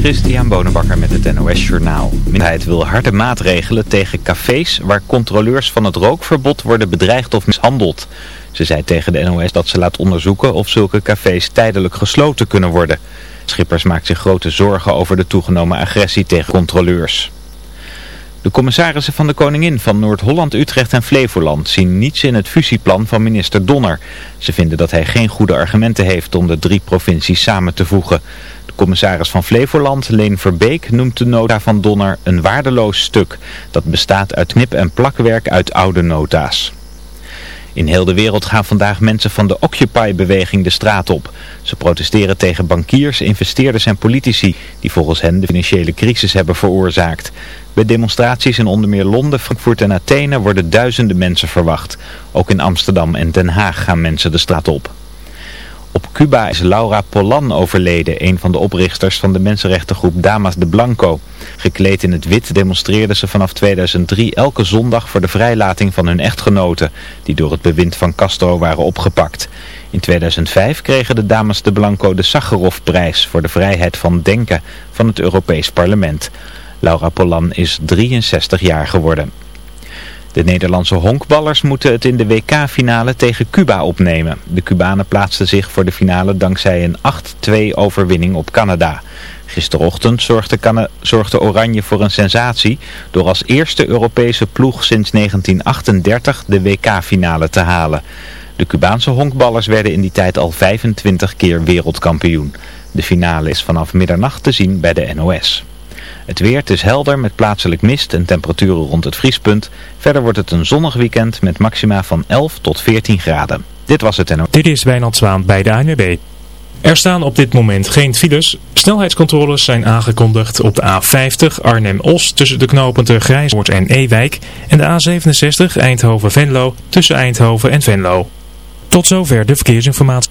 Christian Bonenbakker met het NOS Journaal. De minderheid wil harde maatregelen tegen cafés waar controleurs van het rookverbod worden bedreigd of mishandeld. Ze zei tegen de NOS dat ze laat onderzoeken of zulke cafés tijdelijk gesloten kunnen worden. Schippers maakt zich grote zorgen over de toegenomen agressie tegen controleurs. De commissarissen van de Koningin van Noord-Holland, Utrecht en Flevoland zien niets in het fusieplan van minister Donner. Ze vinden dat hij geen goede argumenten heeft om de drie provincies samen te voegen. De commissaris van Flevoland, Leen Verbeek, noemt de nota van Donner een waardeloos stuk. Dat bestaat uit knip- en plakwerk uit oude nota's. In heel de wereld gaan vandaag mensen van de Occupy-beweging de straat op. Ze protesteren tegen bankiers, investeerders en politici die volgens hen de financiële crisis hebben veroorzaakt. Bij demonstraties in onder meer Londen, Frankfurt en Athene worden duizenden mensen verwacht. Ook in Amsterdam en Den Haag gaan mensen de straat op. Op Cuba is Laura Polan overleden, een van de oprichters van de mensenrechtengroep Damas de Blanco. Gekleed in het wit demonstreerden ze vanaf 2003 elke zondag voor de vrijlating van hun echtgenoten, die door het bewind van Castro waren opgepakt. In 2005 kregen de Damas de Blanco de Sakharovprijs voor de vrijheid van denken van het Europees Parlement. Laura Polan is 63 jaar geworden. De Nederlandse honkballers moeten het in de WK-finale tegen Cuba opnemen. De Cubanen plaatsten zich voor de finale dankzij een 8-2 overwinning op Canada. Gisterochtend zorgde, zorgde Oranje voor een sensatie door als eerste Europese ploeg sinds 1938 de WK-finale te halen. De Cubaanse honkballers werden in die tijd al 25 keer wereldkampioen. De finale is vanaf middernacht te zien bij de NOS. Het weer, is helder met plaatselijk mist en temperaturen rond het vriespunt. Verder wordt het een zonnig weekend met maxima van 11 tot 14 graden. Dit was het NO. Dit is Wijnand Zwaan bij de ANWB. Er staan op dit moment geen files. Snelheidscontroles zijn aangekondigd op de A50 Arnhem-Os tussen de knooppunten Grijswoord en Ewijk. En de A67 Eindhoven-Venlo tussen Eindhoven en Venlo. Tot zover de verkeersinformatie.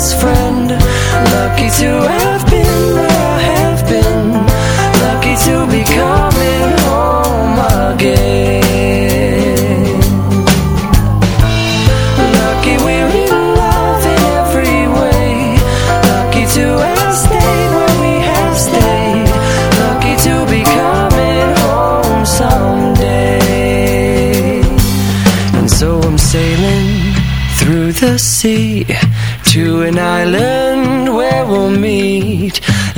best friend.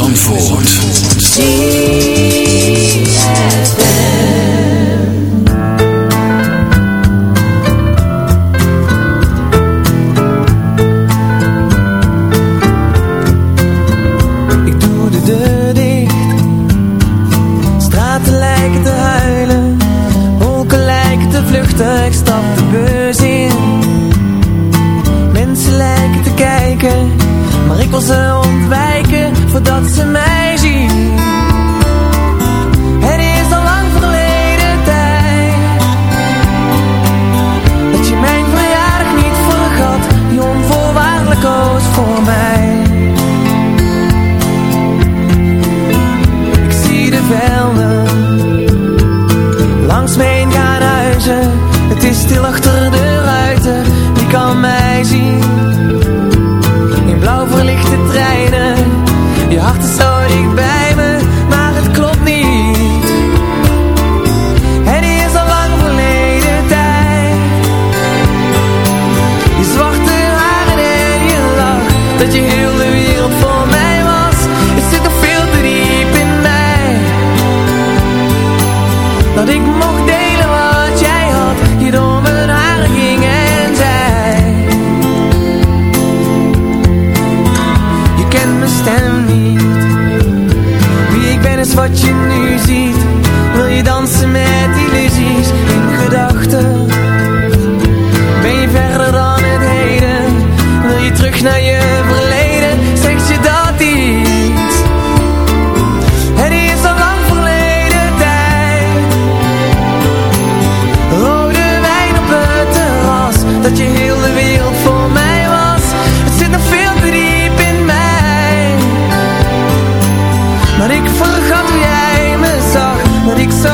on four. Maar ik vergat hoe jij me zag, dat ik zo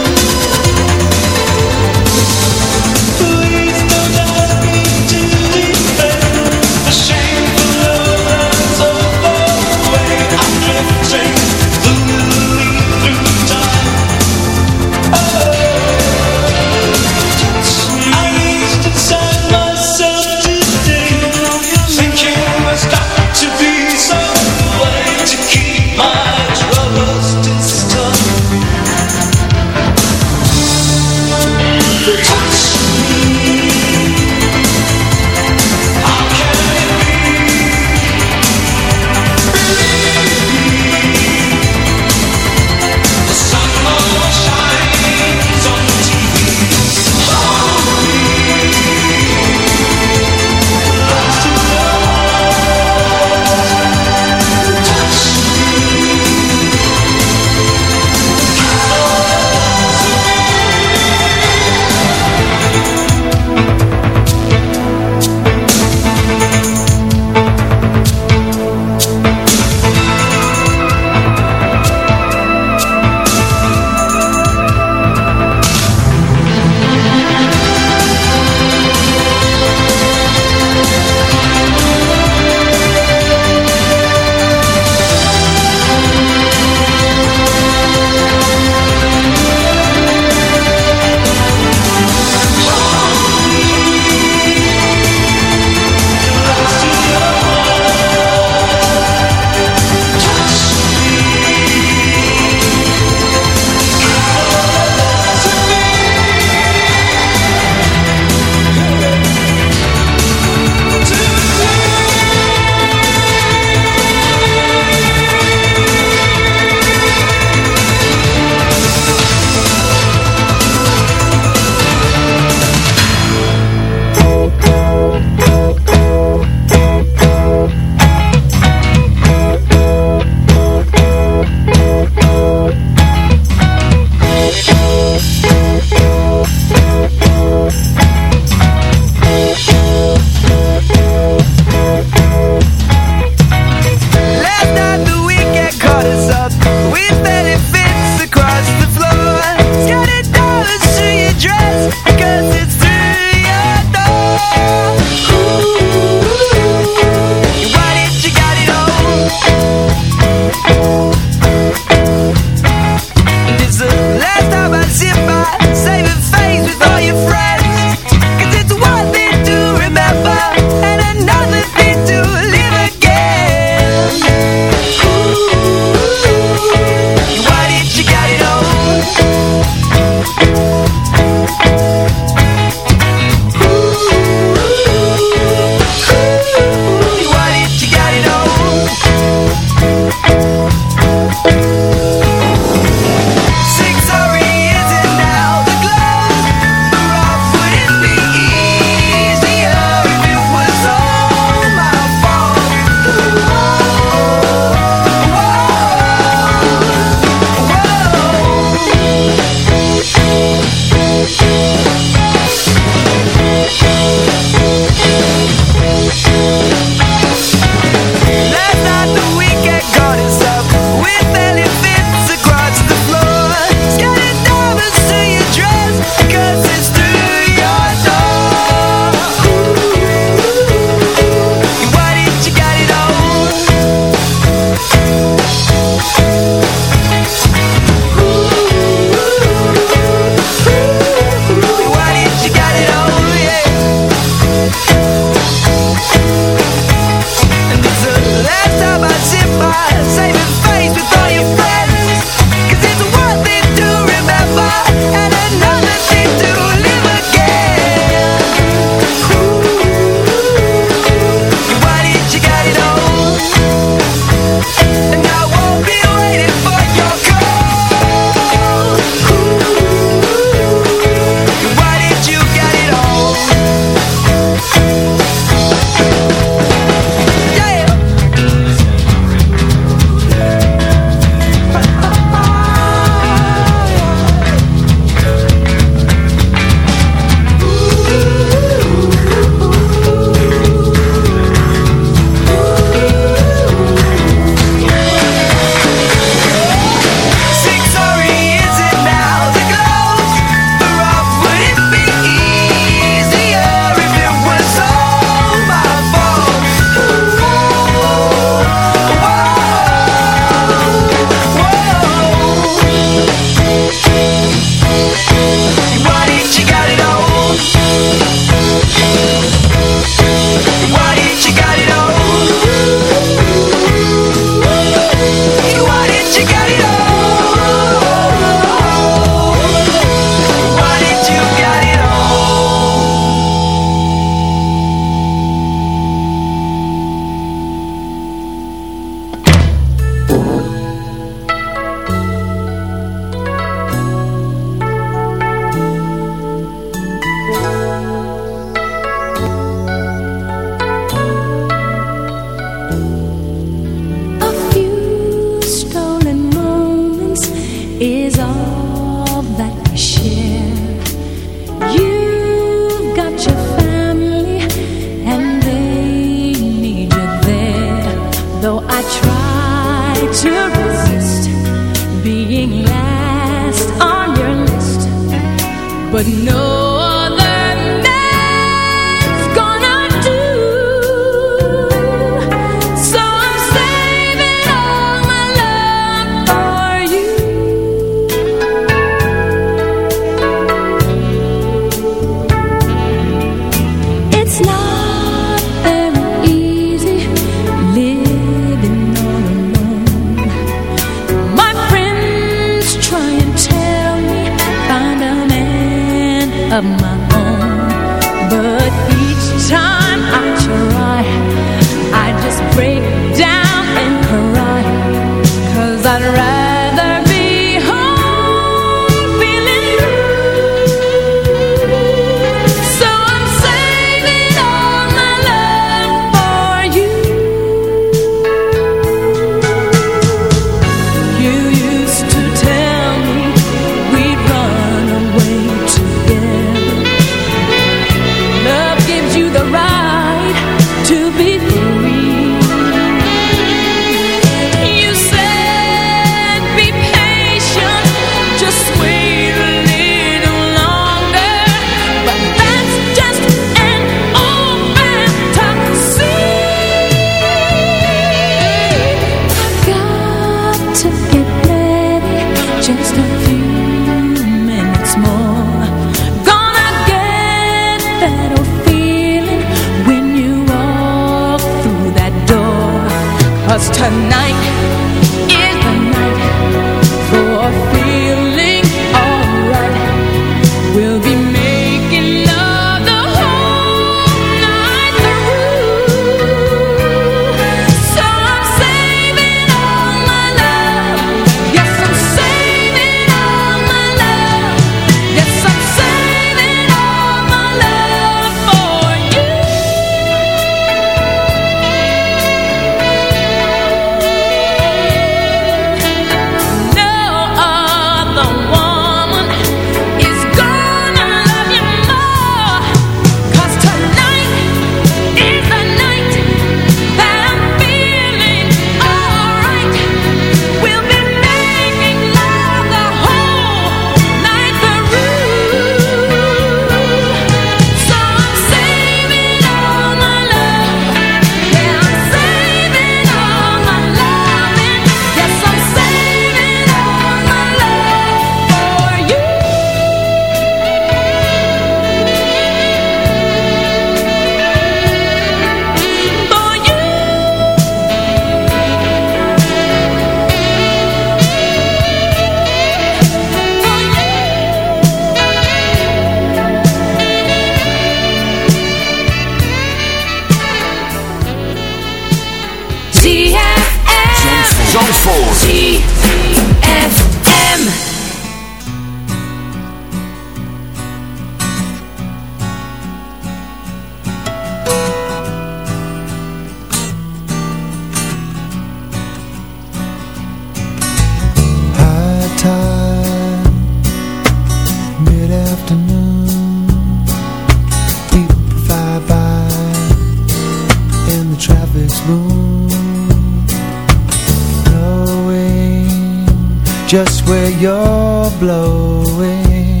You're blowing,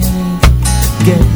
getting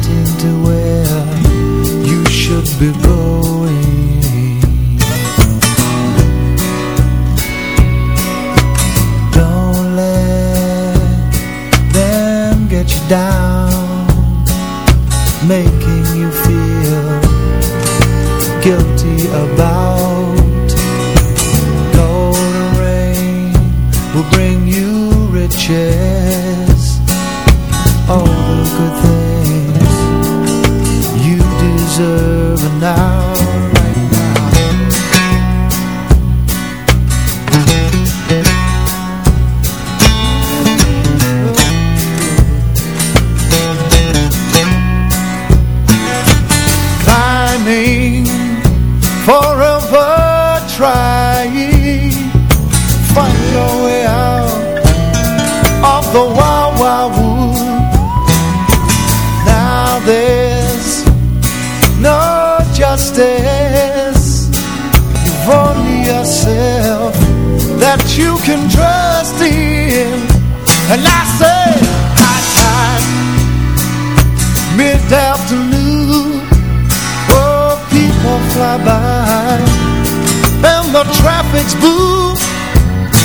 It's move,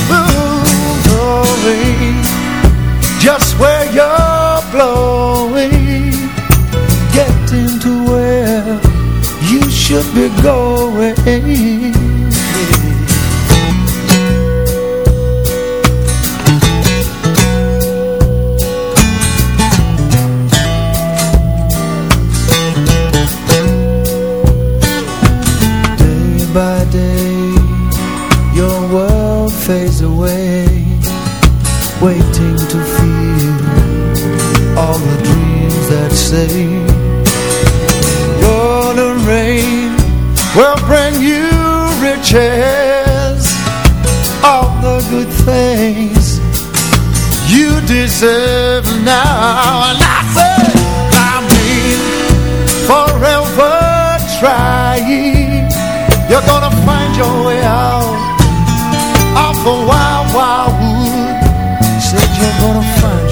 move away. Just where you're blowing. Getting to where you should be going. say Your rain will bring you riches. All the good things you deserve now. And I say I mean forever trying. You're gonna find your way out Of the wild, wild wood Said you're gonna find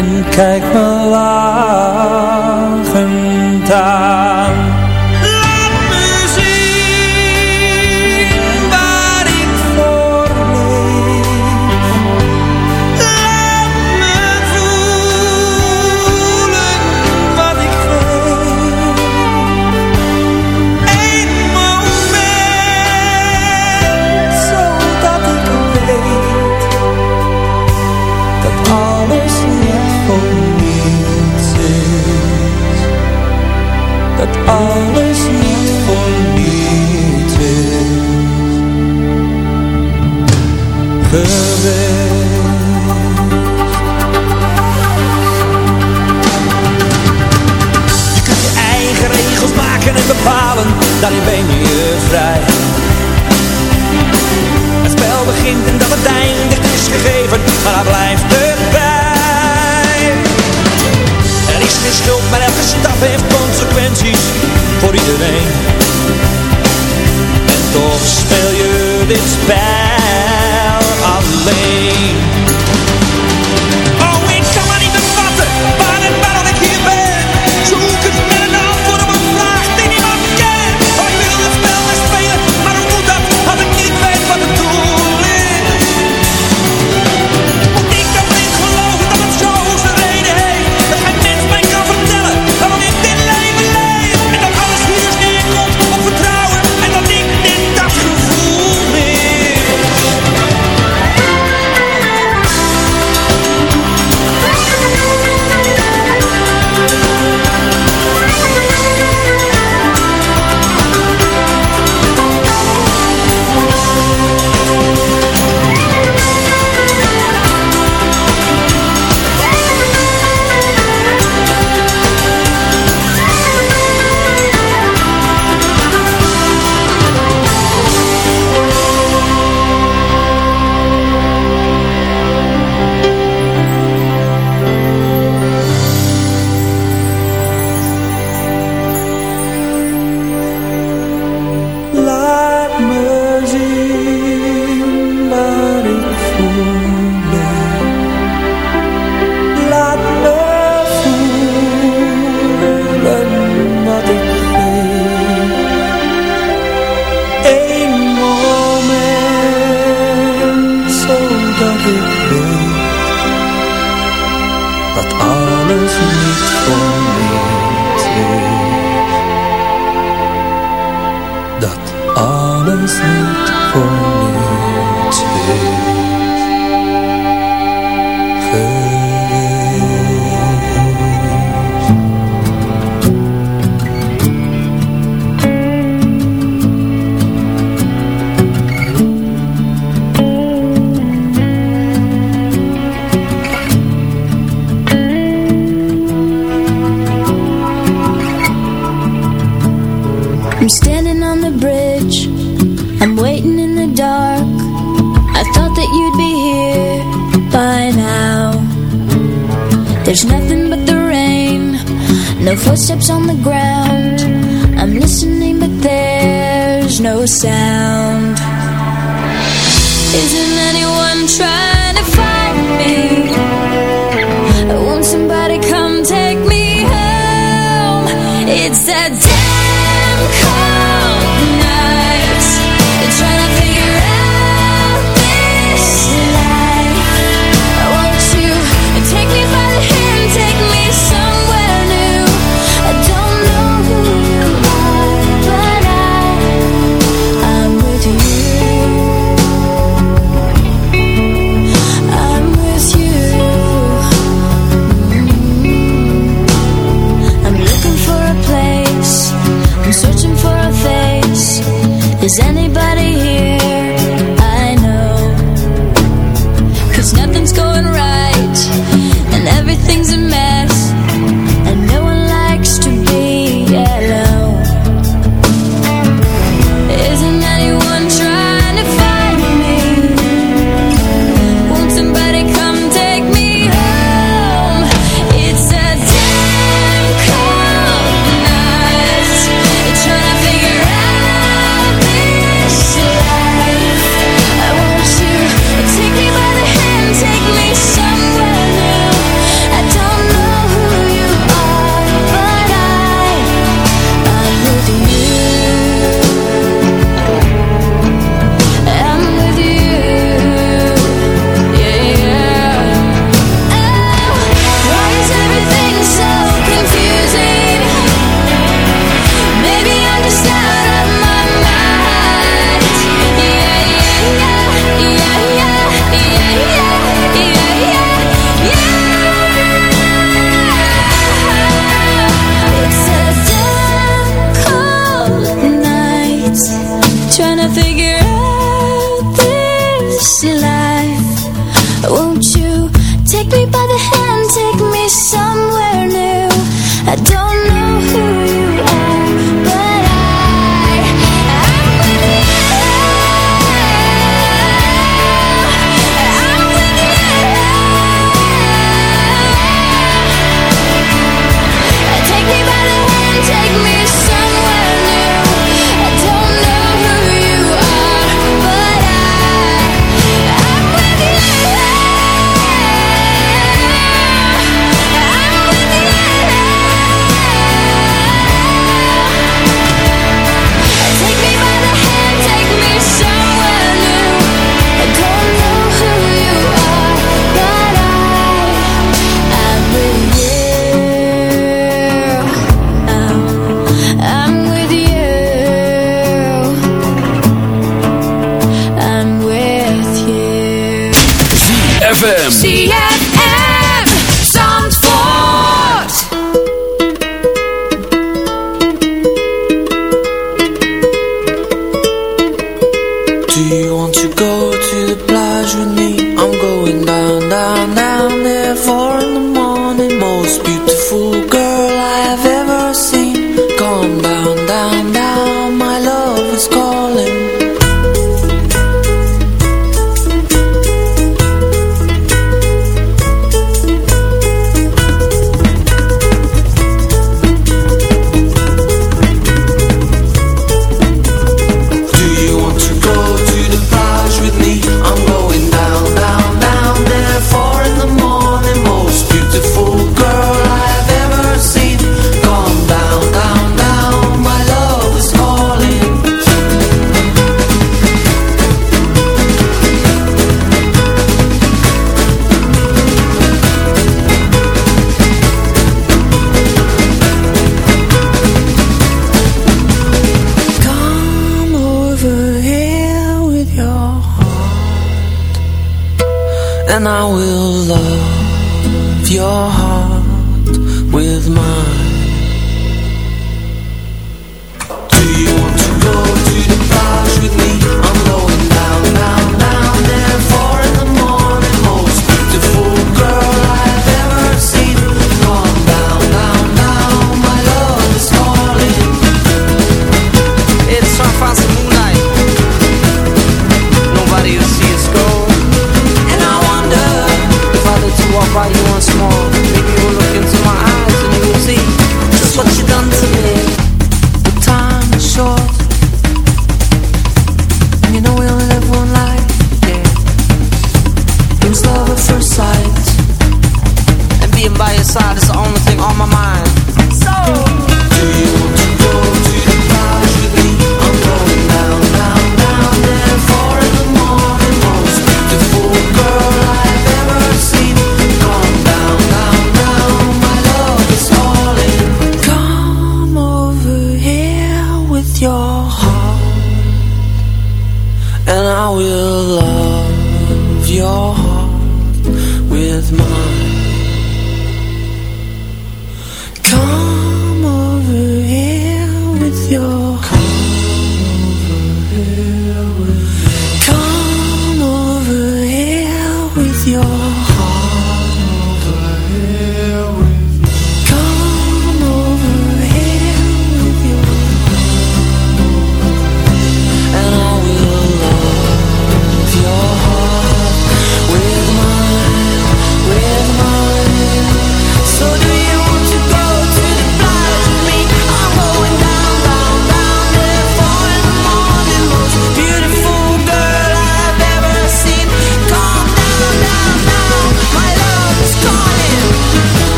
En kijk me laag. sound Isn't anyone trying to find me? Won't somebody come take me home? It's that